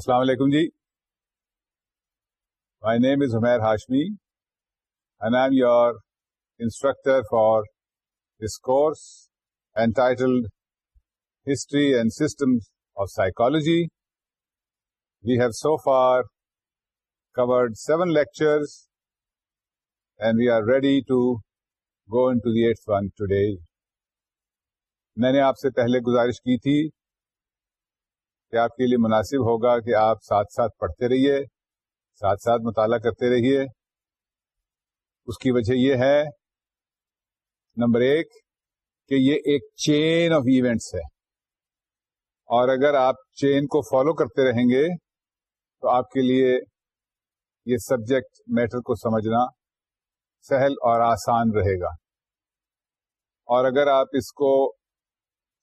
السلام علیکم جی my name is Humair Hashmi and I am your instructor for this course and titled history and system of psychology we have so far covered seven lectures and we are ready to go into the eight one today میں نے آپ سے پہلے گزارش کی تھی کہ آپ کے لیے مناسب ہوگا کہ آپ ساتھ ساتھ پڑھتے رہیے ساتھ ساتھ مطالعہ کرتے رہیے اس کی وجہ یہ ہے نمبر ایک کہ یہ ایک چین آف ایونٹس ہے اور اگر آپ چین کو فالو کرتے رہیں گے تو آپ کے لیے یہ سبجیکٹ میٹر کو سمجھنا سہل اور آسان رہے گا اور اگر آپ اس کو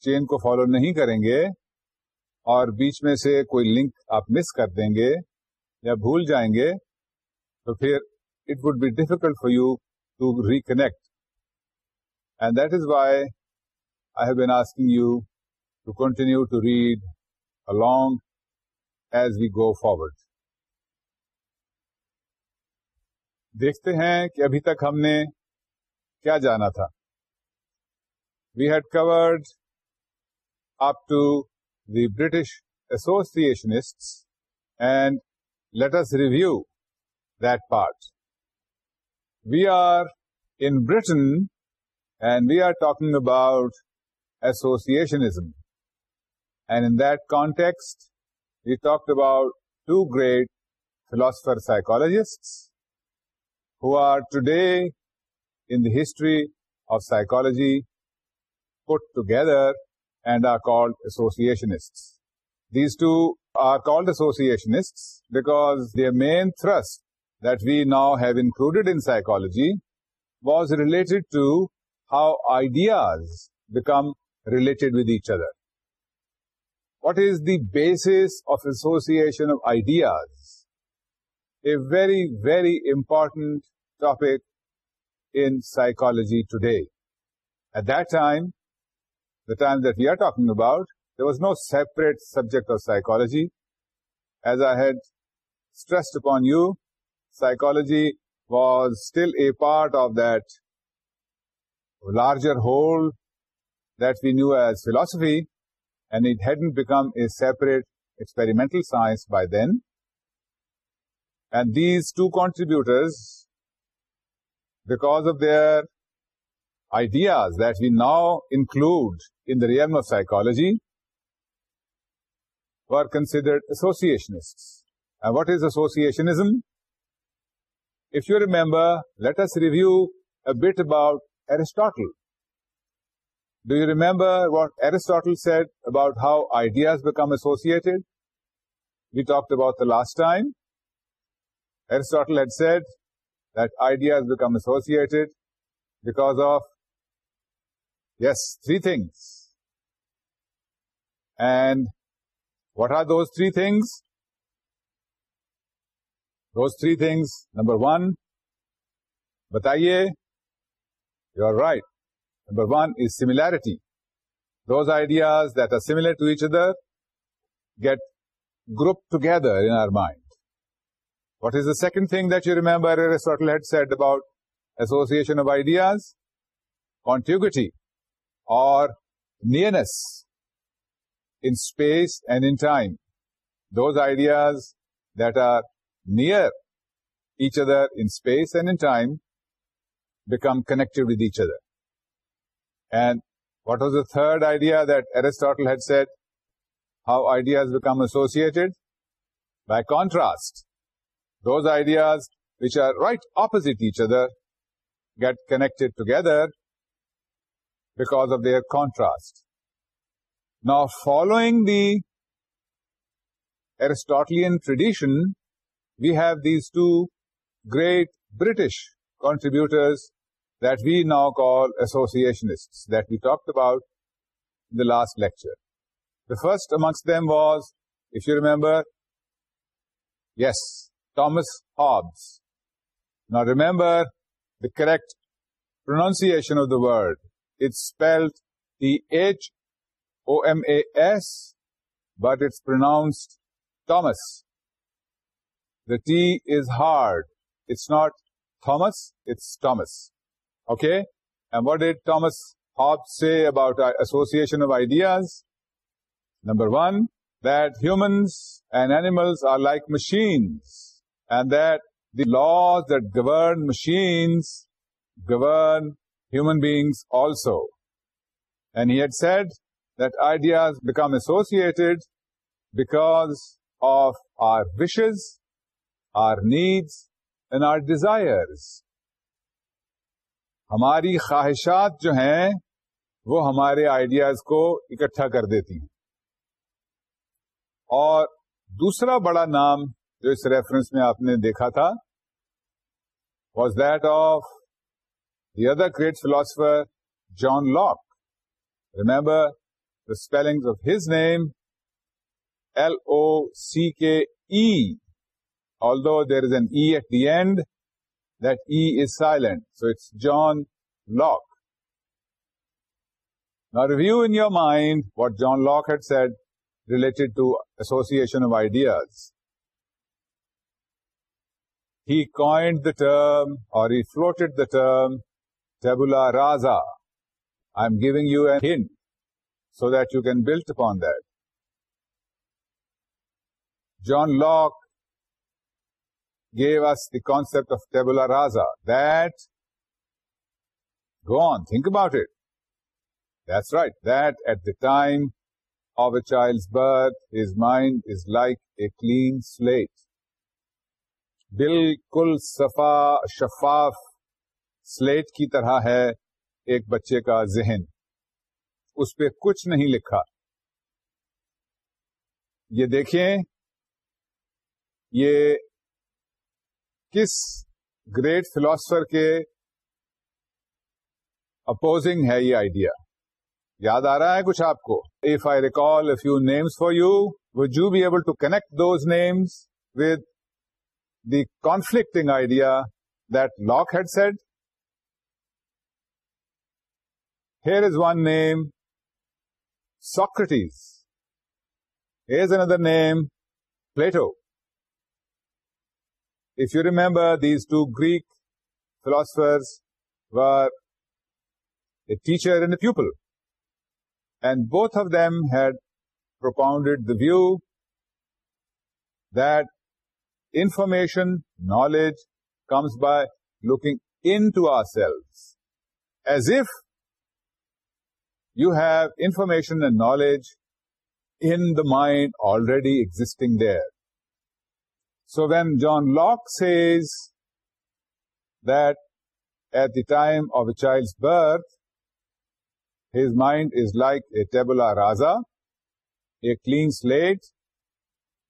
چین کو فالو نہیں کریں گے اور بیچ میں سے کوئی لنک آپ مس کر دیں گے یا بھول جائیں گے تو پھر it would be difficult for you to reconnect and that is why I have been asking you to continue to read along as we go forward دیکھتے ہیں کہ ابھی تک ہم نے کیا جانا تھا we had covered up to the British associationists, and let us review that part. We are in Britain and we are talking about associationism. And in that context, we talked about two great philosopher-psychologists who are today in the history of psychology put together and are called associationists. These two are called associationists because their main thrust that we now have included in psychology was related to how ideas become related with each other. What is the basis of association of ideas? A very, very important topic in psychology today. At that time, the time that we are talking about, there was no separate subject of psychology. As I had stressed upon you, psychology was still a part of that larger whole that we knew as philosophy, and it hadn't become a separate experimental science by then. And these two contributors, because of their ideas that we now include in the realm of psychology were considered associationists. And what is associationism? If you remember, let us review a bit about Aristotle. Do you remember what Aristotle said about how ideas become associated? We talked about the last time. Aristotle had said that ideas become associated because of, yes, three things. And what are those three things? Those three things. Number one, bataiye, you are right. Number one is similarity. Those ideas that are similar to each other get grouped together in our mind. What is the second thing that you remember Aristotle had said about association of ideas? Contiguity or nearness in space and in time. Those ideas that are near each other in space and in time become connected with each other. And what was the third idea that Aristotle had said? How ideas become associated? By contrast, those ideas which are right opposite each other get connected together because of their contrast. Now, following the Aristotelian tradition, we have these two great British contributors that we now call associationists, that we talked about in the last lecture. The first amongst them was, if you remember, yes, Thomas Hobbes. Now remember the correct pronunciation of the word. It's spelled the H O-M-A-S, but it's pronounced Thomas. The T is hard. It's not Thomas, it's Thomas. Okay? And what did Thomas Hobbes say about association of ideas? Number one, that humans and animals are like machines, and that the laws that govern machines govern human beings also. And he had said become associated because of our wishes our needs and our desires. ہماری خواہشات جو ہیں وہ ہمارے ideas کو اکٹھا کر دیتی ہیں اور دوسرا بڑا نام جو اس ریفرنس میں آپ نے دیکھا تھا was that of the other great philosopher John Locke remember the spellings of his name, L-O-C-K-E. Although there is an E at the end, that E is silent. So it's John Locke. Now review in your mind what John Locke had said related to association of ideas. He coined the term, or he floated the term, tabula rasa. I'm giving you a hint. So that you can build upon that John Locke gave us the concept of tabula rasa that go on think about it that's right that at the time of a child's birth his mind is like a clean slate بالکل صفا شفاف slate کی طرح ہے ایک بچے کا ذہن اس پہ کچھ نہیں لکھا یہ دیکھیں یہ کس گریٹ فلاسفر کے اپوزنگ ہے یہ آئیڈیا یاد آ رہا ہے کچھ آپ کو if I recall few names for you would you be able to connect those names with the conflicting idea that Locke had set here is one name Socrates. Here's another name, Plato. If you remember, these two Greek philosophers were a teacher and a pupil, and both of them had propounded the view that information, knowledge, comes by looking into ourselves, as if you have information and knowledge in the mind already existing there. So when John Locke says that at the time of a child's birth, his mind is like a tabula rasa, a clean slate,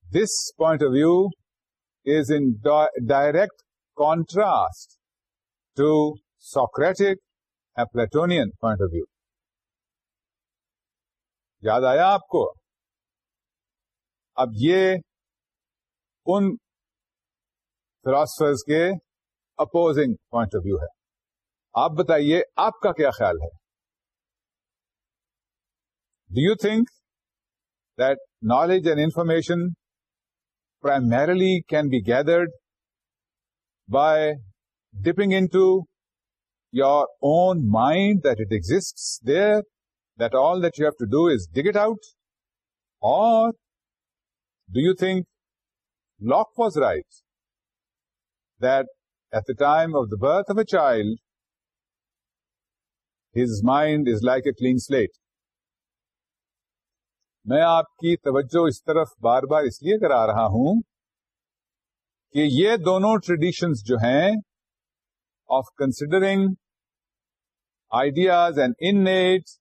this point of view is in direct contrast to Socratic and Platonian point of view. یاد آیا آپ کو اب یہ ان philosophers کے opposing point of view ہے آپ بتائیے آپ کا کیا خیال ہے do you think that knowledge and information primarily can be gathered by dipping into your own mind that it exist there that all that you have to do is dig it out or do you think Locke was right that at the time of the birth of a child his mind is like a clean slate میں آپ کی توجہ اس طرف بار بار اس لیے کرا رہا ہوں کہ یہ دونوں ٹریڈیشنس جو ہیں of considering ideas and innate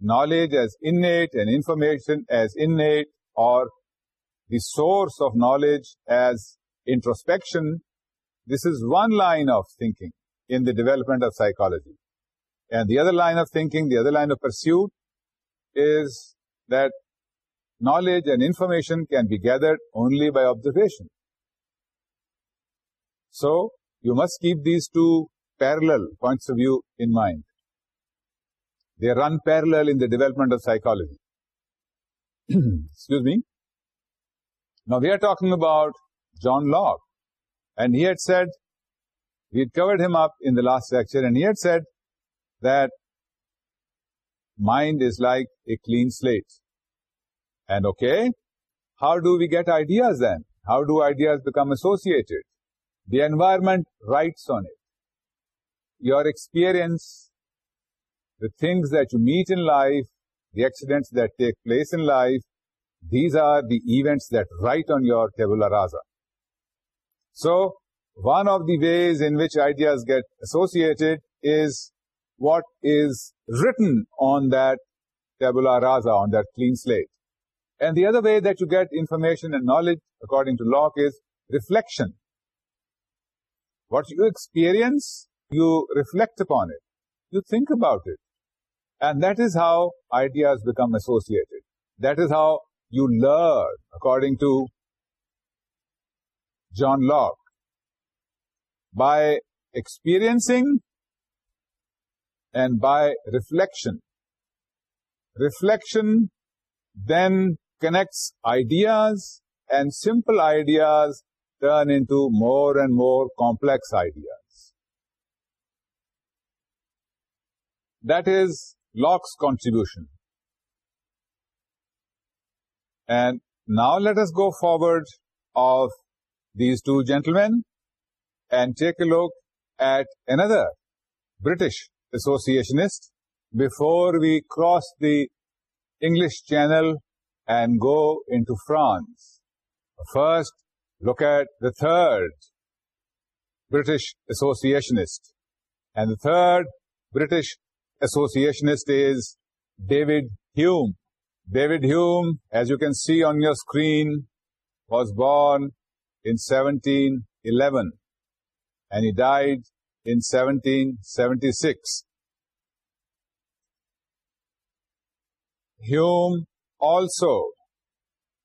knowledge as innate and information as innate, or the source of knowledge as introspection. This is one line of thinking in the development of psychology. And the other line of thinking, the other line of pursuit is that knowledge and information can be gathered only by observation. So, you must keep these two parallel points of view in mind. They run parallel in the development of psychology. Excuse me. Now, we are talking about John Locke, and he had said, we had covered him up in the last lecture, and he had said that mind is like a clean slate. And okay, how do we get ideas then? How do ideas become associated? The environment writes on it. Your experience the things that you meet in life, the accidents that take place in life, these are the events that write on your tabula rasa. So, one of the ways in which ideas get associated is what is written on that tabula rasa, on that clean slate. And the other way that you get information and knowledge, according to Locke, is reflection. What you experience, you reflect upon it. You think about it. And that is how ideas become associated. That is how you learn, according to John Locke, by experiencing and by reflection. Reflection then connects ideas, and simple ideas turn into more and more complex ideas. That is Locke's contribution. And now let us go forward of these two gentlemen and take a look at another British associationist before we cross the English Channel and go into France. First, look at the third British associationist. And the third British associationist is David Hume. David Hume, as you can see on your screen, was born in 1711 and he died in 1776. Hume also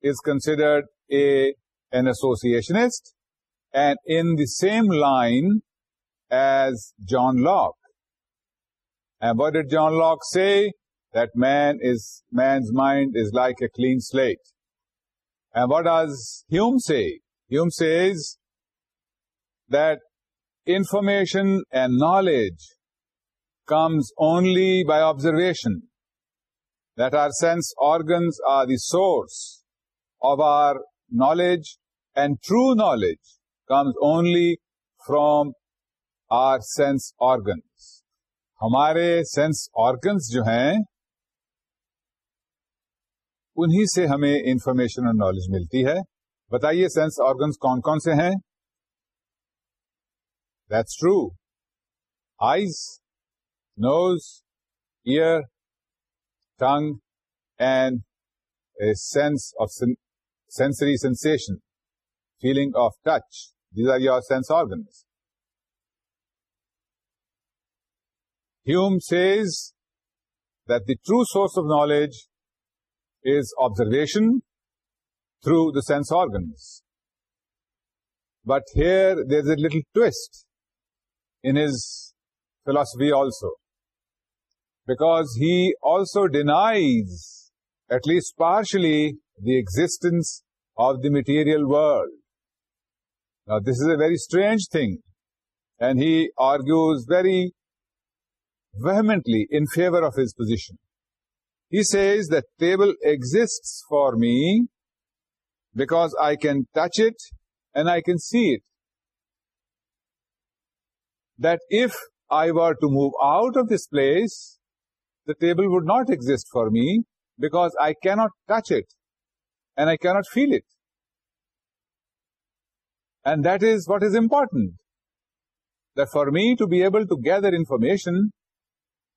is considered an associationist and in the same line as John Locke. And what did John Locke say? That man's mind is like a clean slate. And what does Hume say? Hume says that information and knowledge comes only by observation, that our sense organs are the source of our knowledge, and true knowledge comes only from our sense organ. ہمارے sense organs جو ہیں انہی سے ہمیں information اور knowledge ملتی ہے بتائیے سینس آرگنس کون کون سے ہیں that's true eyes nose ear tongue and sense of sensory sensation feeling of touch these are your sense organs Hume says that the true source of knowledge is observation through the sense organs. But here there's a little twist in his philosophy also, because he also denies, at least partially, the existence of the material world. Now, this is a very strange thing, and he argues very vehemently in favor of his position. He says that table exists for me because I can touch it and I can see it. That if I were to move out of this place, the table would not exist for me because I cannot touch it and I cannot feel it. And that is what is important. That for me to be able to gather information,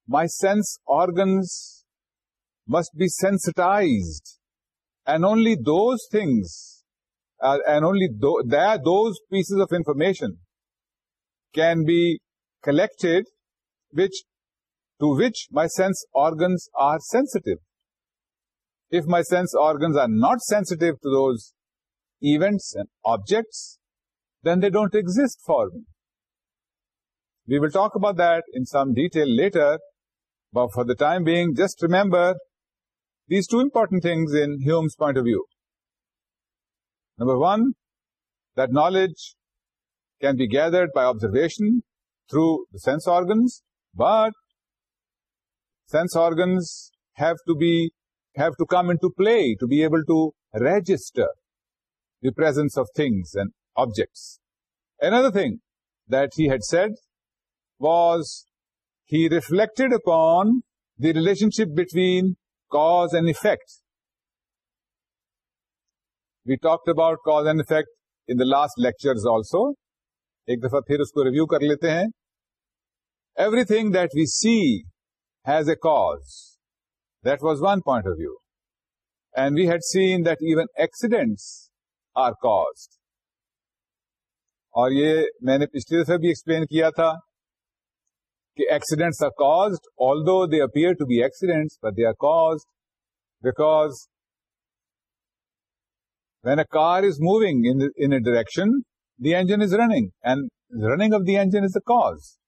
my sense organs must be sensitized, and only those things, uh, those pieces of information can be collected to which my sense organs are sensitive. If my sense organs are not sensitive to those events and objects, then they don't exist for me. We will talk about that in some detail later but for the time being, just remember these two important things in Hume's point of view. Number one, that knowledge can be gathered by observation through the sense organs, but sense organs have to come into play to be able to register the presence of things and objects. Another thing that he had said was he reflected upon the relationship between cause and effect. We talked about cause and effect in the last lectures also. ایک دفعہ پھر اس کو review کر لیتے ہیں everything that we see has a cause that was one point of view and we had seen that even accidents are cause اور یہ میں نے پچھلی دفعہ بھی ایکسپلین کیا تھا accidents are caused, although they appear to be accidents, but they are caused because when a car is moving in a direction, the engine is running, and the running of the engine is the cause.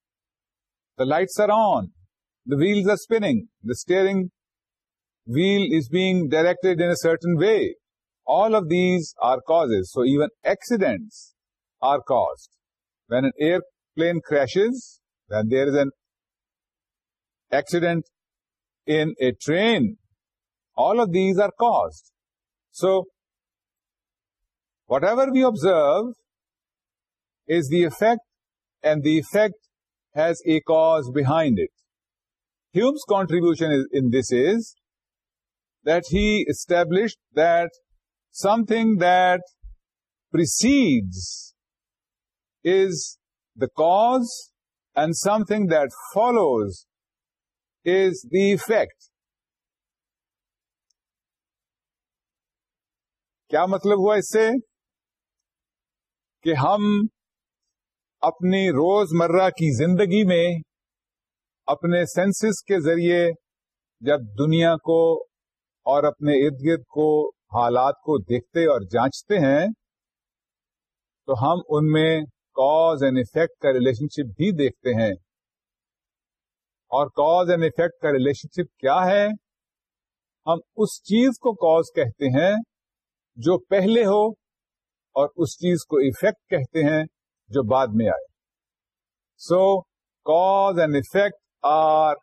The lights are on, the wheels are spinning, the steering wheel is being directed in a certain way. All of these are causes. So even accidents are caused. When an airplane crashes, that there is an accident in a train. All of these are caused. So, whatever we observe is the effect, and the effect has a cause behind it. Hume's contribution in this is that he established that something that precedes is the cause and something that follows is effect. کیا مطلب ہوا اس سے کہ ہم اپنی روز مرہ کی زندگی میں اپنے سینسز کے ذریعے جب دنیا کو اور اپنے ارد گرد کو حالات کو دیکھتے اور جانچتے ہیں تو ہم ان میں کاز اینڈ افیکٹ کا ریلیشن شپ بھی دیکھتے ہیں اور کاز اینڈ افیکٹ کا ریلیشن شپ کیا ہے ہم اس چیز کو کاز کہتے ہیں جو پہلے ہو اور اس چیز کو افیکٹ کہتے ہیں جو بعد میں آئے so cause and effect are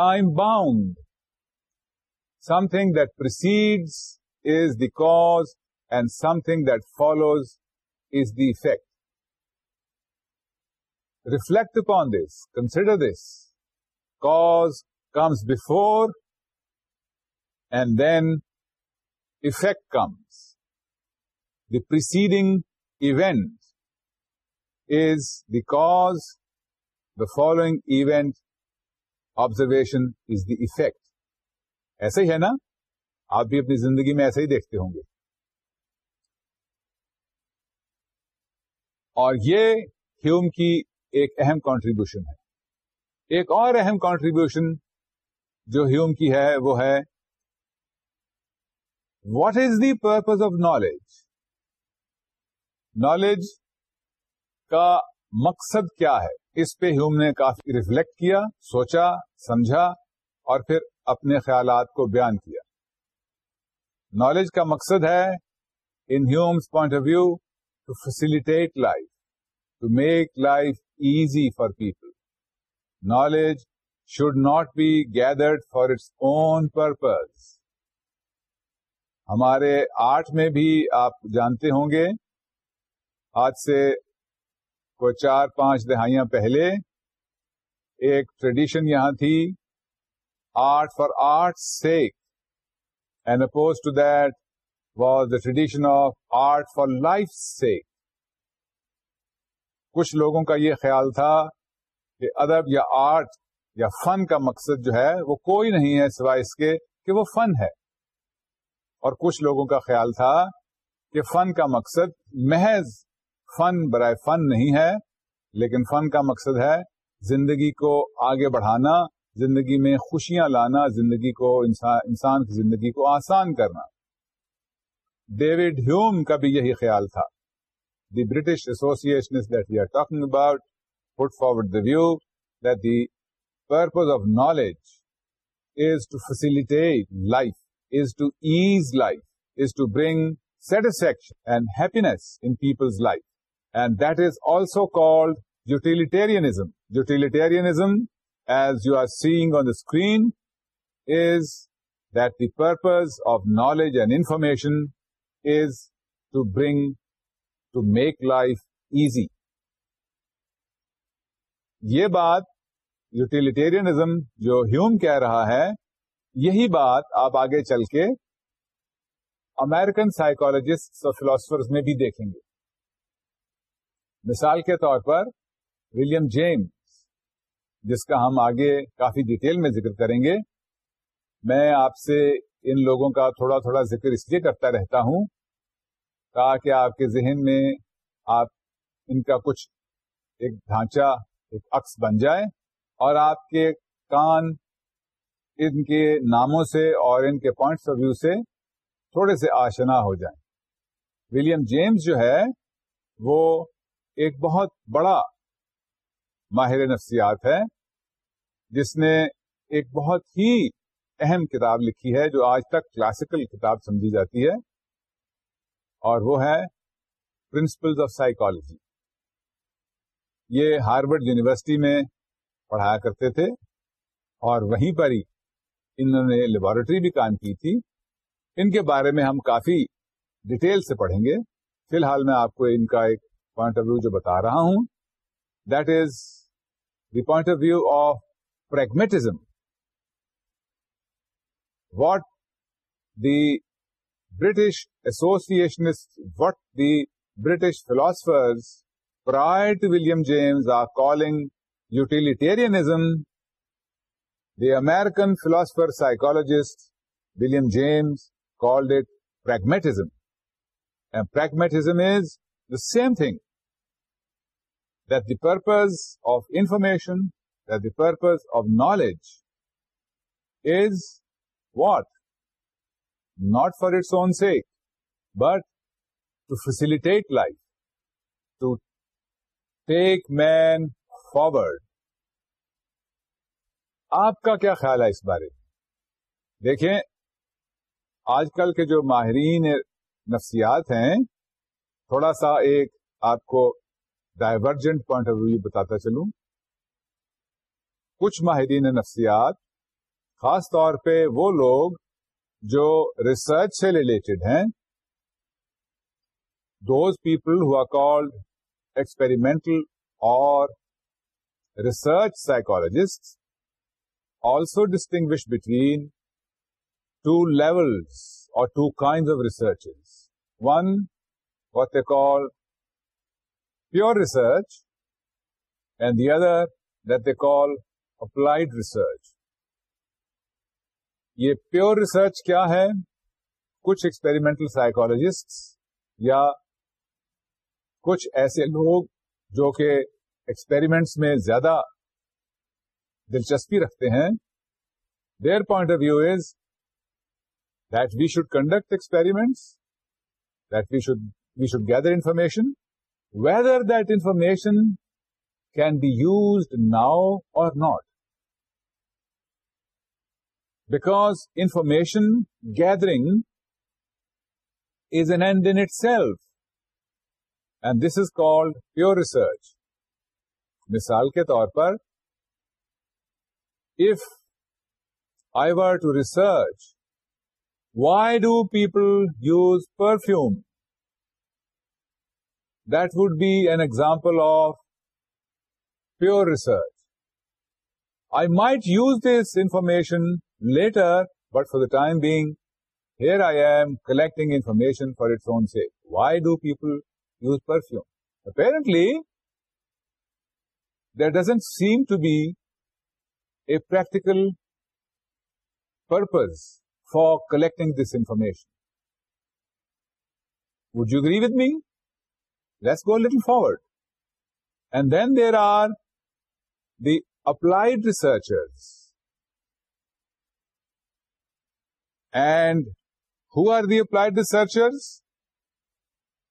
time bound something that precedes is the cause and something that follows is the effect reflect on this consider this cause comes before and then effect comes the preceding event is the cause the following event observation is the effect ایسے ہی ہے نا آپ بھی اپنی زندگی میں ایسے ہی دیکھتے ہوں گے اور یہ ہیوم کی ایک اہم کانٹریبیوشن ہے ایک اور اہم کانٹریبیوشن جو ہیوم کی ہے وہ ہے what is the purpose of knowledge knowledge کا مقصد کیا ہے اس پہ ہیوم نے کافی ریفلیکٹ کیا سوچا سمجھا اور پھر اپنے خیالات کو بیان کیا نالج کا مقصد ہے in Hume's point of view to facilitate life to make life easy for people knowledge should not be gathered for its own purpose ہمارے آرٹ میں بھی آپ جانتے ہوں گے آج سے کو چار پانچ دہائیاں پہلے ایک ٹریڈیشن یہاں تھی art for art sake and oppose to that was the tradition of art for life sake کچھ لوگوں کا یہ خیال تھا کہ ادب یا آرٹ یا فن کا مقصد جو ہے وہ کوئی نہیں ہے سوائے اس کے کہ وہ فن ہے اور کچھ لوگوں کا خیال تھا کہ فن کا مقصد محض فن برائے فن نہیں ہے لیکن فن کا مقصد ہے زندگی کو آگے بڑھانا زندگی میں خوشیاں لانا زندگی کو انسان انسان کی زندگی کو آسان کرنا ڈیوڈ ہیوم کا بھی یہی خیال تھا the British associationists that we are talking about put forward the view that the purpose of knowledge is to facilitate life, is to ease life, is to bring satisfaction and happiness in people's life. And that is also called utilitarianism. Utilitarianism, as you are seeing on the screen, is that the purpose of knowledge and information is to bring to make life easy یہ بات utilitarianism جو ہیوم کہہ رہا ہے یہی بات آپ آگے چل کے امیرکن سائیکولوجسٹ اور فلاسفر میں بھی دیکھیں گے مثال کے طور پر ولیم جیمس جس کا ہم آگے کافی ڈیٹیل میں ذکر کریں گے میں آپ سے ان لوگوں کا تھوڑا تھوڑا ذکر اس لیے کرتا رہتا ہوں آپ کے ذہن میں آپ ان کا کچھ ایک ڈھانچہ ایک عکس بن جائے اور آپ کے کان ان کے ناموں سے اور ان کے پوائنٹس آف ویو سے تھوڑے سے آشنا ہو جائیں ولیم جیمز جو ہے وہ ایک بہت بڑا ماہر نفسیات ہے جس نے ایک بہت ہی اہم کتاب لکھی ہے جو آج تک کلاسیکل کتاب سمجھی جاتی ہے اور وہ ہے پرنسپلز آف سائیکالوجی یہ ہاروڈ یونیورسٹی میں پڑھایا کرتے تھے اور وہیں پر ہی انہوں نے لیبوریٹری بھی کام کی تھی ان کے بارے میں ہم کافی ڈیٹیل سے پڑھیں گے فی الحال میں آپ کو ان کا ایک پوائنٹ آف ویو جو بتا رہا ہوں that is the point of view of pragmatism what the British associationists, what the British philosophers prior to William James are calling utilitarianism, the American philosopher psychologist William James called it pragmatism. And pragmatism is the same thing, that the purpose of information, that the purpose of knowledge is what? Not for its own sake but to facilitate life to take man forward آپ کا کیا خیال ہے اس بارے میں دیکھیں آج کل کے جو ماہرین نفسیات ہیں تھوڑا سا ایک آپ کو ڈائیورجنٹ پوائنٹ آف ویو بتاتا چلوں کچھ ماہرین نفسیات خاص طور پہ وہ لوگ جو ریسرچ سے ریلیٹڈ ہیں those people who are called experimental or research psychologist also distinguish between two levels or two kind of research one what they call pure research and the other that they call applied research یہ pure research کیا ہے کچھ experimental psychologist یا کچھ ایسے لوگ جو کہ ایکسپیریمنٹس میں زیادہ دلچسپی رکھتے ہیں their point of view is that we should conduct experiments that we should we should gather information whether that information can be used now or not because information gathering is an end in self and this is called pure research مثال کے طور پر if I were to research why do people use perfume that would be an example of pure research I might use this information later, but for the time being, here I am collecting information for its own sake. Why do people use perfume? Apparently, there doesn't seem to be a practical purpose for collecting this information. Would you agree with me? Let's go a little forward. And then there are the applied researchers And who are the applied researchers?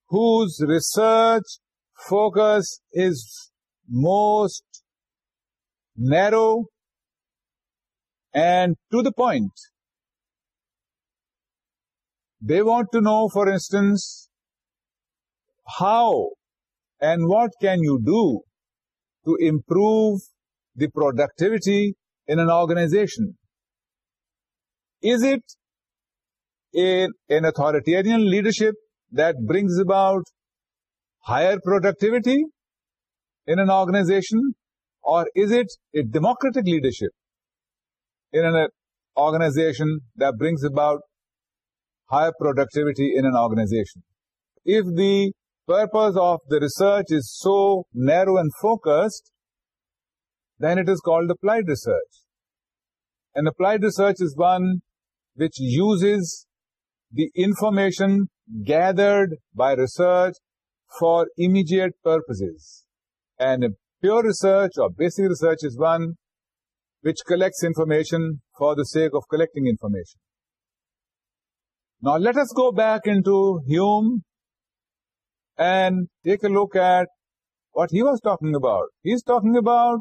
Whose research focus is most narrow and to the point. They want to know, for instance, how and what can you do to improve the productivity in an organization? Is it an authoritarian leadership that brings about higher productivity in an organization, or is it a democratic leadership in an organization that brings about higher productivity in an organization? If the purpose of the research is so narrow and focused, then it is called applied research. And applied research is one which uses the information gathered by research for immediate purposes. And pure research or basic research is one which collects information for the sake of collecting information. Now let us go back into Hume and take a look at what he was talking about. He is talking about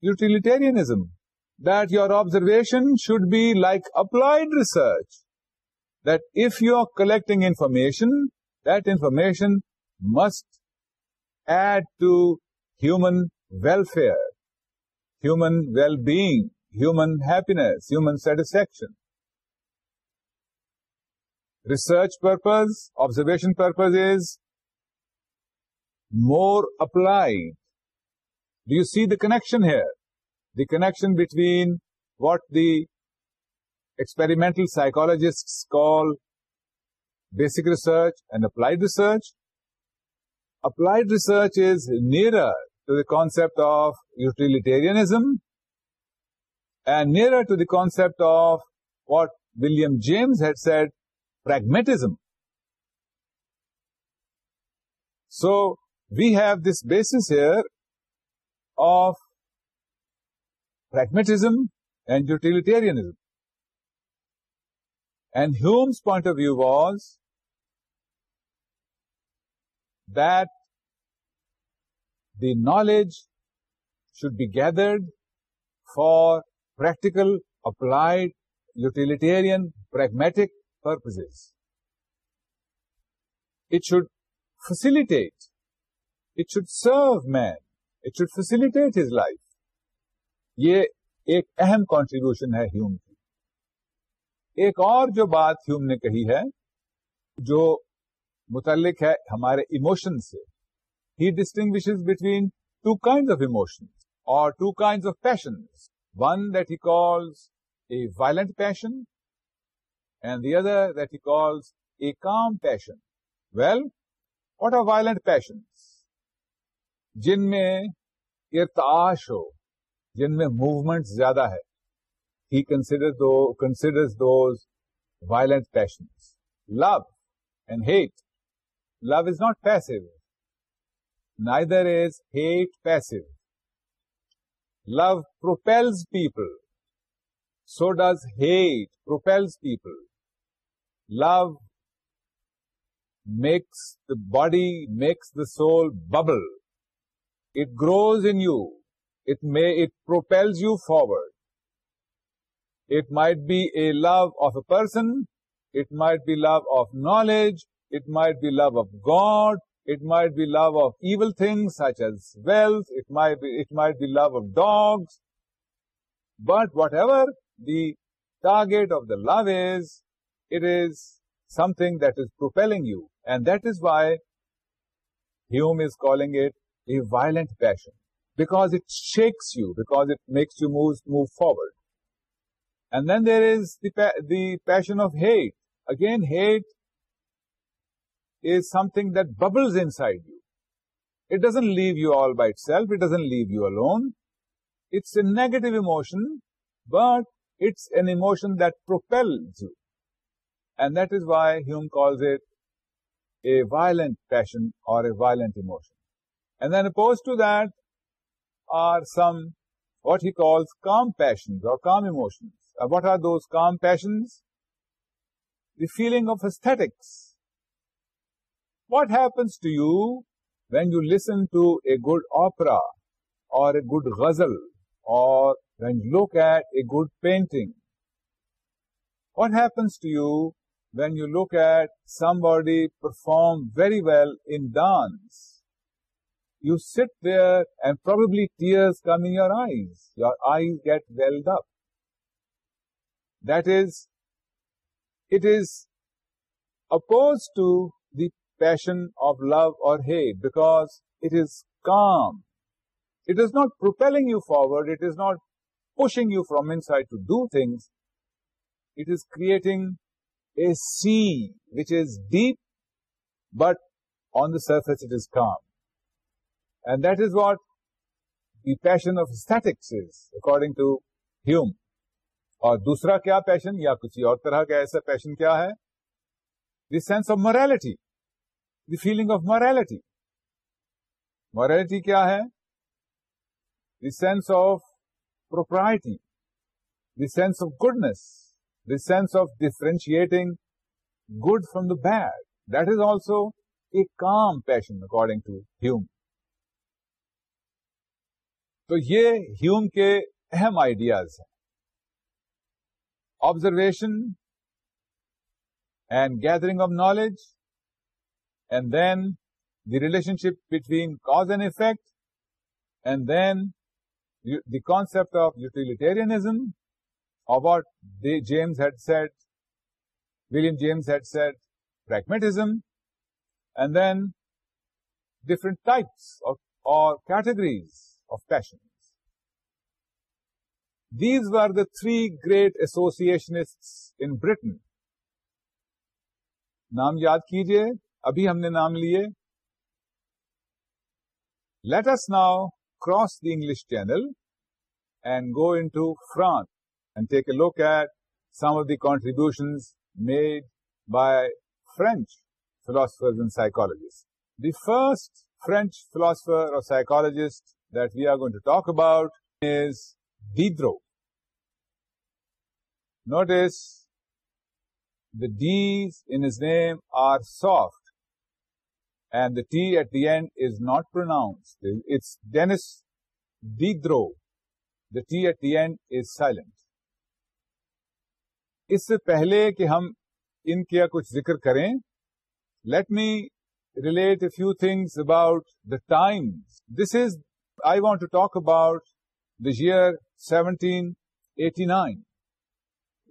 utilitarianism, that your observation should be like applied research that if you are collecting information, that information must add to human welfare, human well-being, human happiness, human satisfaction. Research purpose, observation purpose is more applied. Do you see the connection here? The connection between what the experimental psychologists call basic research and applied research. Applied research is nearer to the concept of utilitarianism and nearer to the concept of what William James had said, pragmatism. So, we have this basis here of pragmatism and utilitarianism. And humans point of view was that the knowledge should be gathered for practical applied utilitarian pragmatic purpose it should facilitate it should serve man it should facilitate his life یہ ایک اہم contribution ہے ہیوم کی ایک اور جو بات ہیوم نے کہی ہے جو متعلق ہے ہمارے اموشن سے ہی distinguishes between two kind of emotion اور two kind of passion one that he calls a violent passion and the other that he calls a calm passion well what are violent passion جن میں ارتعاش ہو جن میں movement زیادہ ہے He considers those violent passions. Love and hate. Love is not passive. Neither is hate passive. Love propels people. So does hate propels people. Love makes the body, makes the soul bubble. It grows in you. It propels you forward. It might be a love of a person, it might be love of knowledge, it might be love of God, it might be love of evil things such as wealth, it might be love of dogs. But whatever the target of the love is, it is something that is propelling you. And that is why Hume is calling it a violent passion, because it shakes you, because it makes you move forward. And then there is the passion of hate. Again, hate is something that bubbles inside you. It doesn't leave you all by itself. It doesn't leave you alone. It's a negative emotion, but it's an emotion that propels you. And that is why Hume calls it a violent passion or a violent emotion. And then opposed to that are some, what he calls, calm passions or calm emotions. Uh, what are those calm passions? The feeling of aesthetics. What happens to you when you listen to a good opera or a good ghazal or when you look at a good painting? What happens to you when you look at somebody perform very well in dance? You sit there and probably tears come in your eyes. Your eyes get welled up. That is, it is opposed to the passion of love or hate because it is calm. It is not propelling you forward. It is not pushing you from inside to do things. It is creating a sea which is deep, but on the surface it is calm. And that is what the passion of aesthetics is, according to Hume. اور دوسرا کیا پیشن یا کسی اور طرح کا ایسا passion کیا ہے the sense of morality the feeling of morality morality کیا ہے the sense of propriety the sense of goodness the sense of differentiating good from the bad that is also a calm passion according to Hume تو یہ Hume کے اہم ideas ہیں observation and gathering of knowledge, and then the relationship between cause and effect, and then the concept of utilitarianism, or what William James had said, pragmatism, and then different types or categories of passion. These are the three great ایسوسٹ in Britain نام یاد کیجیے ابھی ہم نے نام لیے let's now cross the English Channel and go into France and take a look at some of the contributions made by French philosophers the first French philosopher or psychologist that we are go to talk about withdraw. Notice the D's in his name are soft and the T at the end is not pronounced. It's Dennis Didro. The T at the end is silent. اس سے پہلے کہ ہم ان کیا کچھ ذکر کریں let me relate a few things about the times this is I want to talk about the year 1789.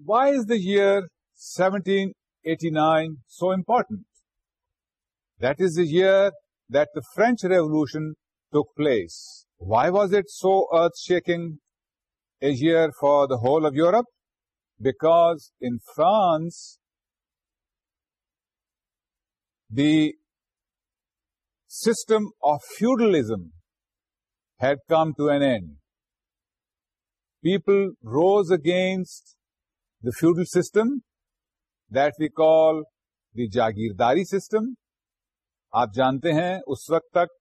Why is the year 1789 so important? That is the year that the French Revolution took place. Why was it so earth-shaking a year for the whole of Europe? Because in France, the system of feudalism had come to an end. People rose against the feudal system that we call the jagirdari system آپ جانتے ہیں اس وقت تک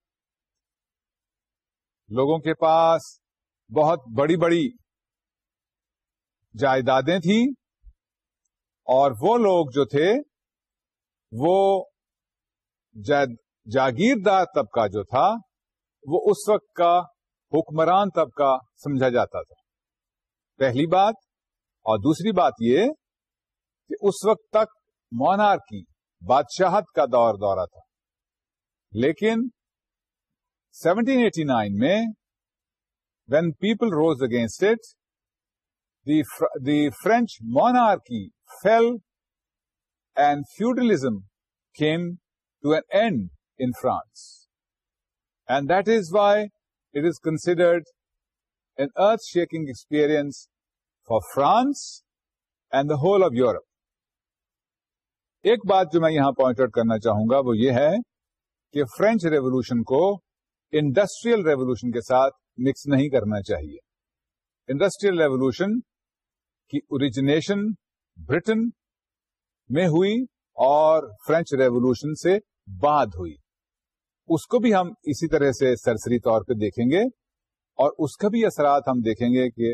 لوگوں کے پاس بہت بڑی بڑی جائیدادیں تھیں اور وہ لوگ جو تھے وہ جاگیردار طبقہ جو تھا وہ اس وقت کا حکمران طبقہ سمجھا جاتا تھا پہلی بات اور دوسری بات یہ کہ اس وقت تک مونار کی بادشاہت کا دور دورہ تھا لیکن سیونٹی ایٹی نائن میں when people rose against it the French monarchy fell and feudalism came to an end in France and that is why it is considered an earth shaking experience for France and the whole of Europe ایک بات جو میں یہاں point out کرنا چاہوں گا وہ یہ ہے کہ فرینچ ریولوشن کو انڈسٹریل ریولوشن کے ساتھ مکس نہیں کرنا چاہیے انڈسٹریل ریولوشن کی اوریجنیشن برٹن میں ہوئی اور فرینچ ریولوشن سے بعد ہوئی اس کو بھی ہم اسی طرح سے سرسری طور پہ دیکھیں گے اور اس کا بھی اثرات ہم دیکھیں گے کہ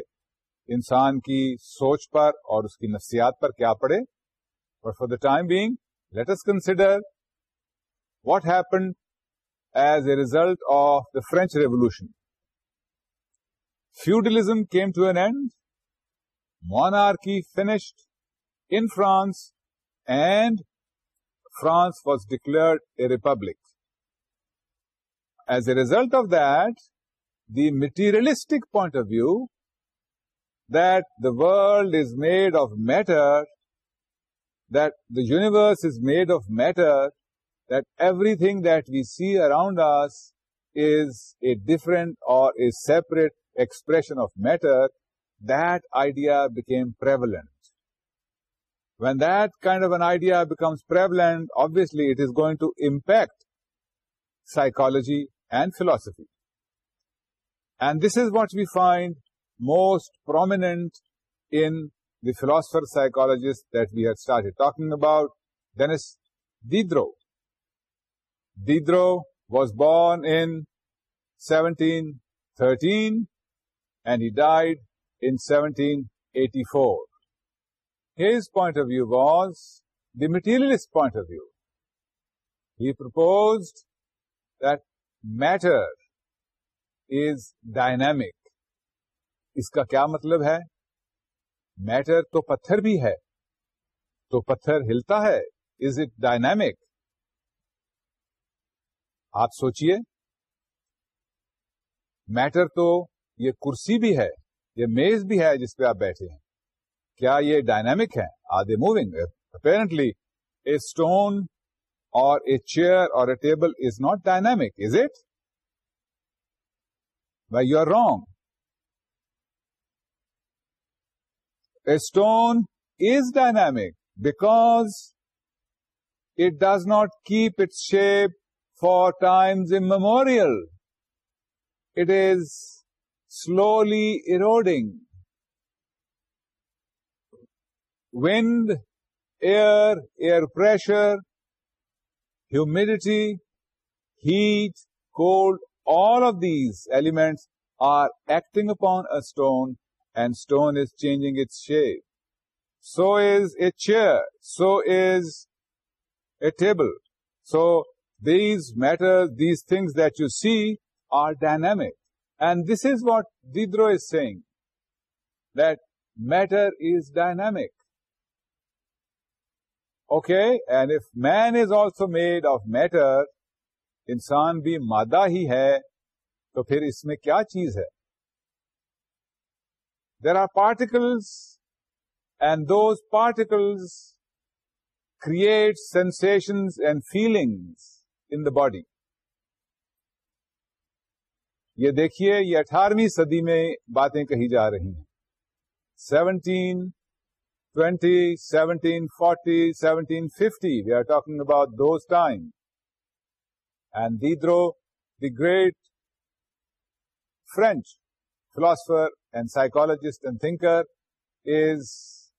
انسان کی سوچ پر اور اس کی نفسیات پر کیا پڑے اور for the time being let us consider what happen as a result of the French revolution feudalism came to an end monarchy آرکی in France and France was declared a republic as a result of that the materialistic point of view that the world is made of matter, that the universe is made of matter, that everything that we see around us is a different or a separate expression of matter, that idea became prevalent. When that kind of an idea becomes prevalent, obviously it is going to impact psychology and philosophy. And this is what we find most prominent in the philosopher-psychologist that we had started talking about, Denis Diderot. Diderot was born in 1713 and he died in 1784. His point of view was the materialist point of view. He proposed that matter is dynamic اس کا کیا مطلب ہے metre تو پتھر بھی ہے تو پتھر ہلتا ہے از اٹ ڈائنمک آپ سوچیے میٹر تو یہ کرسی بھی ہے یہ میز بھی ہے جس پہ آپ بیٹھے ہیں کیا یہ ڈائنامک ہے are they moving apparently a stone or a chair or a table is not dynamic is it where you are wrong. A stone is dynamic because it does not keep its shape for times immemorial. It is slowly eroding. Wind, air, air pressure, humidity, heat, cold, all of these elements are acting upon a stone, and stone is changing its shape. So is a chair, so is a table. So these matters, these things that you see are dynamic. And this is what Diderot is saying, that matter is dynamic. Okay, and if man is also made of matter, انسان بھی مادہ ہی ہے تو پھر اس میں کیا چیز ہے there are particles and those particles create sensations and feelings in the body یہ دیکھیے یہ اٹھارہویں صدی میں باتیں کہی جا رہی ہیں seventeen twenty seventeen forty seventeen fifty we are talking about those time And Diderot, the great French philosopher and psychologist and thinker, uh, is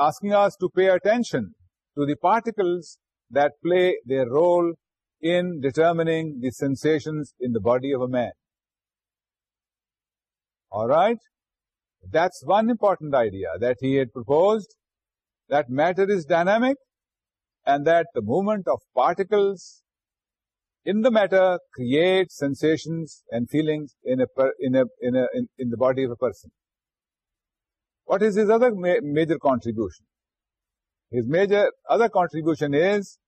asking us to pay attention to the particles that play their role in determining the sensations in the body of a man. Alright? That's one important idea that he had proposed, that matter is dynamic and that the movement of particles in the matter creates sensations and feelings in the body of a person. What is his other major contribution? His major other contribution is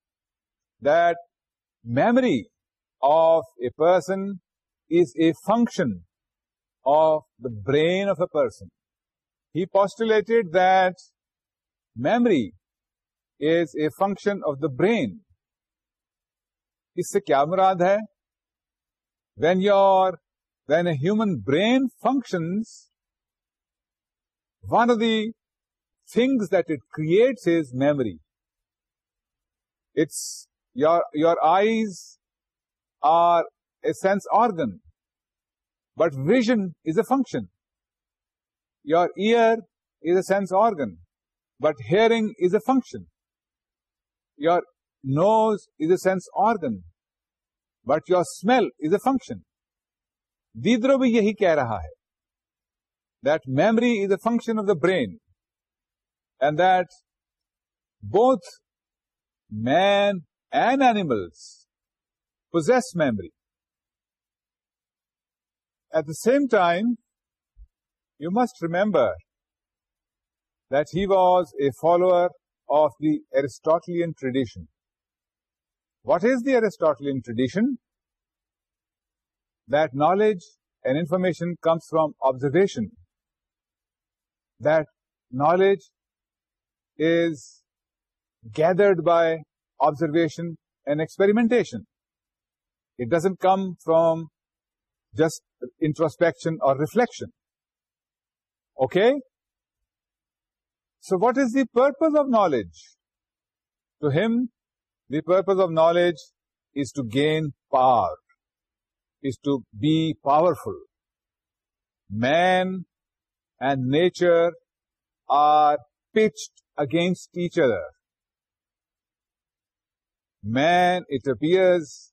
that memory of a person is a function of the brain of a person. He postulated that memory is a function of the brain اس سے کیا مراد ہے when your when a human brain function one of the things that it creates is memory it's your your eyes are a sense organ but vision is a function your ear is a sense organ but hearing is a function your nose is a sense organ but your smell is a function Diderot بھی یہی کہہ رہا ہے that memory is a function of the brain and that both man and animals possess memory at the same time you must remember that he was a follower of the Aristotelian tradition. What is the Aristotelian tradition? That knowledge and information comes from observation. That knowledge is gathered by observation and experimentation. It doesn't come from just introspection or reflection. Okay? So what is the purpose of knowledge? To him, the purpose of knowledge is to gain power, is to be powerful. Man and nature are pitched against each other. Man, it appears,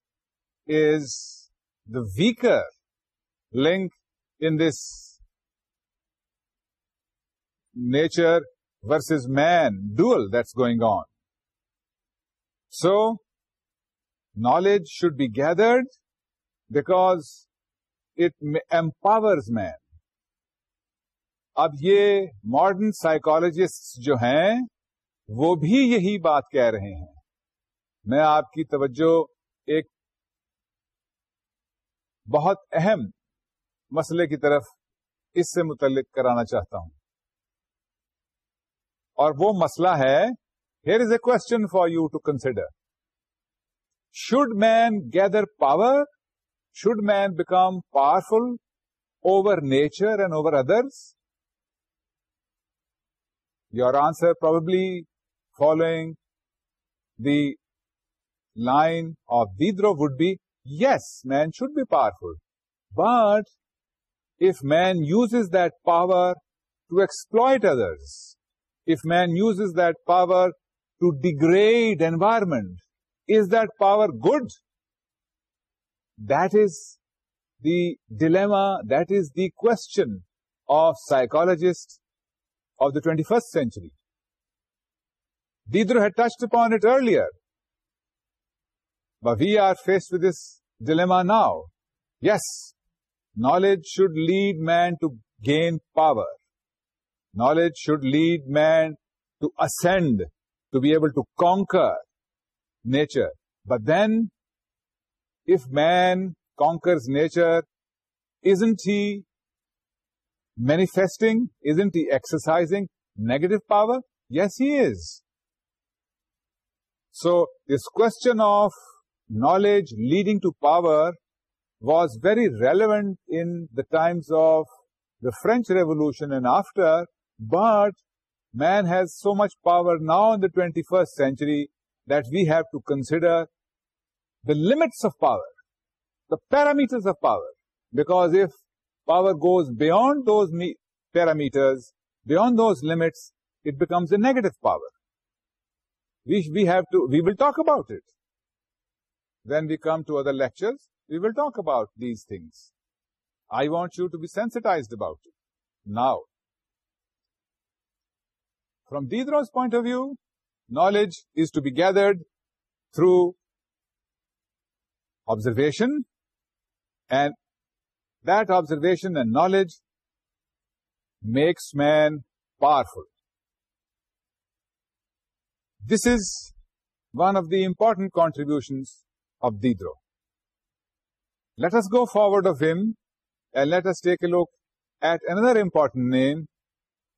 is the weaker link in this nature versus man man that's that's going on so knowledge be be gathered because it empowers man اب یہ modern psychologist جو ہیں وہ بھی یہی بات کہہ رہے ہیں میں آپ کی توجہ ایک بہت اہم مسئلے کی طرف اس سے متعلق کرانا چاہتا ہوں اور وہ مسئلہ ہے here is a question for you to consider should man gather power should man become powerful over nature and over others your answer probably following the line of Diderot would be yes man should be powerful but if man uses his that power to explore others if man uses that power to degrade environment, is that power good? That is the dilemma, that is the question of psychologists of the 21st century. Diderot had touched upon it earlier, but we are faced with this dilemma now. Yes, knowledge should lead man to gain power. Knowledge should lead man to ascend, to be able to conquer nature. But then, if man conquers nature, isn't he manifesting, isn't he exercising negative power? Yes, he is. So, this question of knowledge leading to power was very relevant in the times of the French Revolution and after, but man has so much power now in the 21st century that we have to consider the limits of power, the parameters of power, because if power goes beyond those parameters, beyond those limits, it becomes a negative power. We will talk about it. When we come to other lectures, we will talk about these things. I want you to be sensitized about it now. From Diderot's point of view, knowledge is to be gathered through observation, and that observation and knowledge makes man powerful. This is one of the important contributions of Diderot. Let us go forward of him and let us take a look at another important name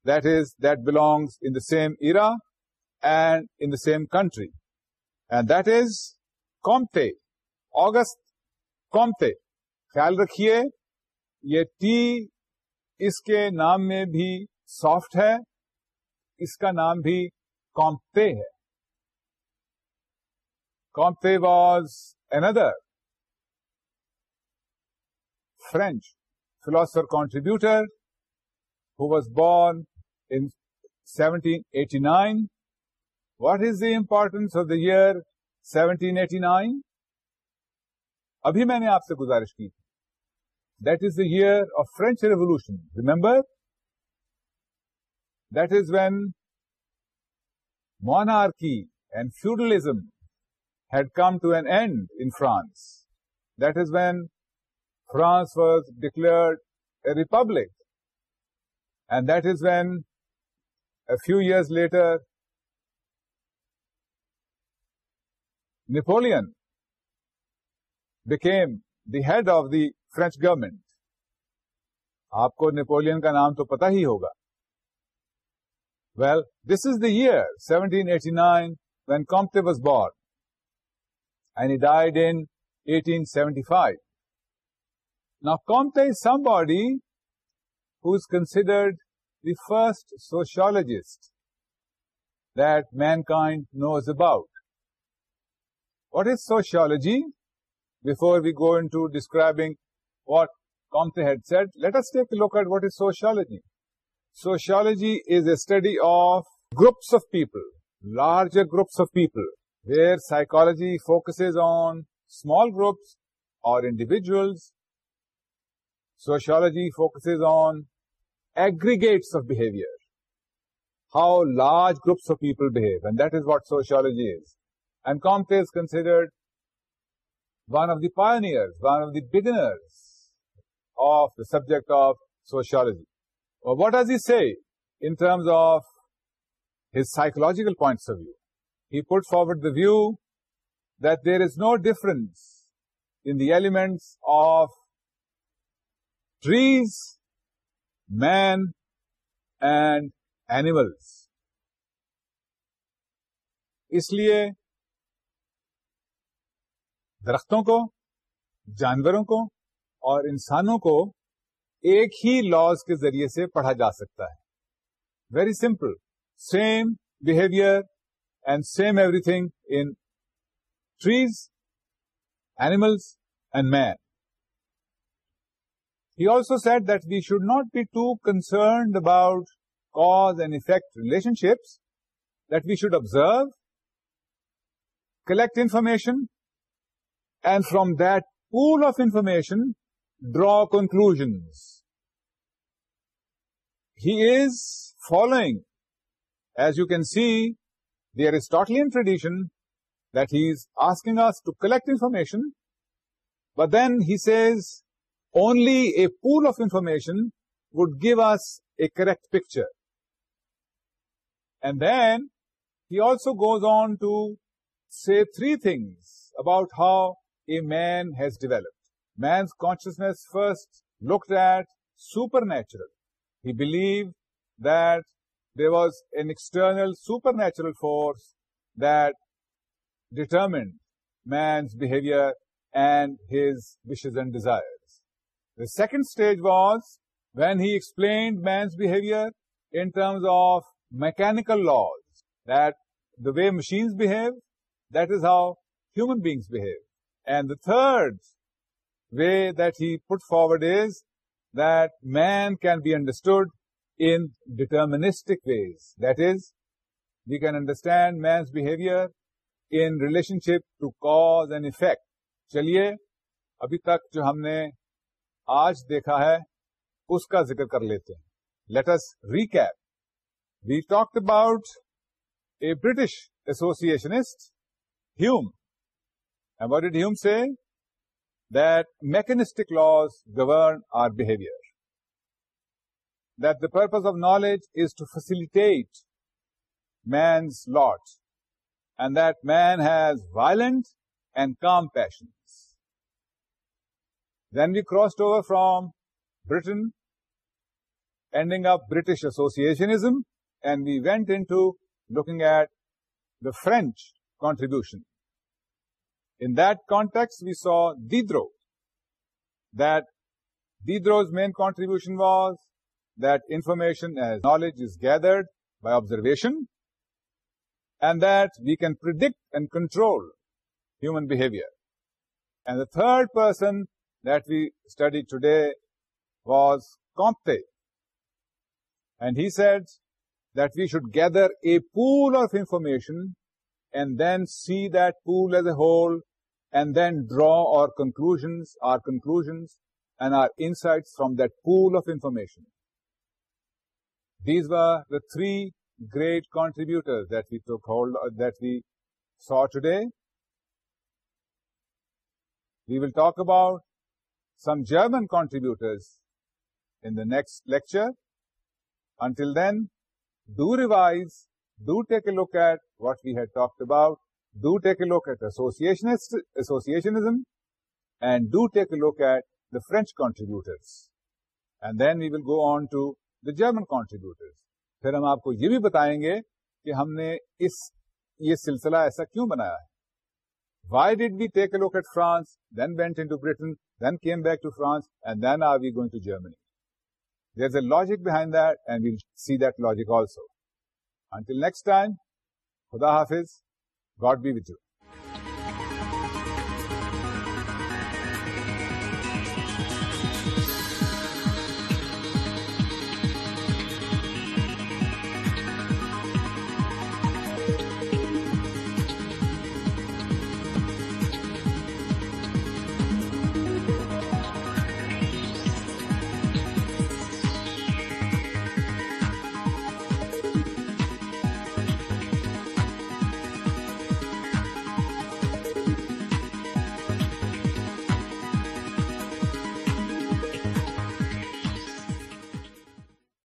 that belongs in the same era and in the same country and that is Comte August Comte خیال رکھیے یہ T اس کے نام میں بھی soft ہے اس کا نام بھی کومتے ہے Comte was another French philosopher contributor who was born seventy eighty nine what is the importance of the year seventy eighty nine ابھی میں نے آپ سے گزارش کی that is the of French revolution remember that is when monarchy and feudalism had come to an end in France that is when France was declared a republic and that is when few years later Napoleon became head of the French government آپ کو Napoleon کا نام تو پتا ہی ہوگا well this is the year seventeen eighty nine when کمپٹیبل was born and died eighteen seventy five Comte somebody who's considered the first sociologist that mankind knows about. What is sociology? Before we go into describing what Comte had said, let us take a look at what is sociology. Sociology is a study of groups of people, larger groups of people, where psychology focuses on small groups or individuals. Sociology focuses on aggregates of behavior, how large groups of people behave, and that is what sociology is. And Comte is considered one of the pioneers, one of the beginners of the subject of sociology. Well, what does he say in terms of his psychological points of view? He put forward the view that there is no difference in the elements of trees man and animals اس لیے درختوں کو جانوروں کو اور انسانوں کو ایک ہی laws کے ذریعے سے پڑھا جا سکتا ہے very simple same behaviour and same everything in trees animals and man He also said that we should not be too concerned about cause and effect relationships, that we should observe, collect information, and from that pool of information, draw conclusions. He is following, as you can see, the Aristotelian tradition, that he is asking us to collect information, but then he says only a pool of information would give us a correct picture. And then he also goes on to say three things about how a man has developed. Man's consciousness first looked at supernatural. He believed that there was an external supernatural force that determined man's behavior and his wishes and desires. The second stage was when he explained man's behaviour in terms of mechanical laws that the way machines behave that is how human beings behave and the third way that he put forward is that man can be understood in deterministic ways that is we can understand man's behaviour in relationship to cause and effect چلیے ابھی تک جو ہم نے آج دیکھا ہے اس کا ذکر کر لیتے ہیں let's recap we talk about a British associationist Hume humid Hume سے that mechanistic laws govern our behaviour that the purpose of knowledge is to facilitate man's lot and that man has violent and calm passion Then we crossed over from Britain, ending up British associationism, and we went into looking at the French contribution. In that context, we saw Diderot, that Diderot's main contribution was that information as knowledge is gathered by observation, and that we can predict and control human behavior. And the third person that we studied today was Comte. And he said that we should gather a pool of information and then see that pool as a whole and then draw our conclusions and our insights from that pool of information. These were the three great contributors that we took hold of, that we saw today. We will talk about some German contributor next lecture until then do revise do take a look at what we had top about do take a look ایٹوسم and do take at the French contributor go on to the German contributor پھر ہم آپ کو یہ بھی بتائیں گے کہ ہم نے اس یہ سلسلہ ایسا کیوں بنایا ہے why did we take a look at France then بیو Britain then came back to France and then are we going to Germany there is a logic behind that and we'll see داجک also until next خدا حافظ God be what you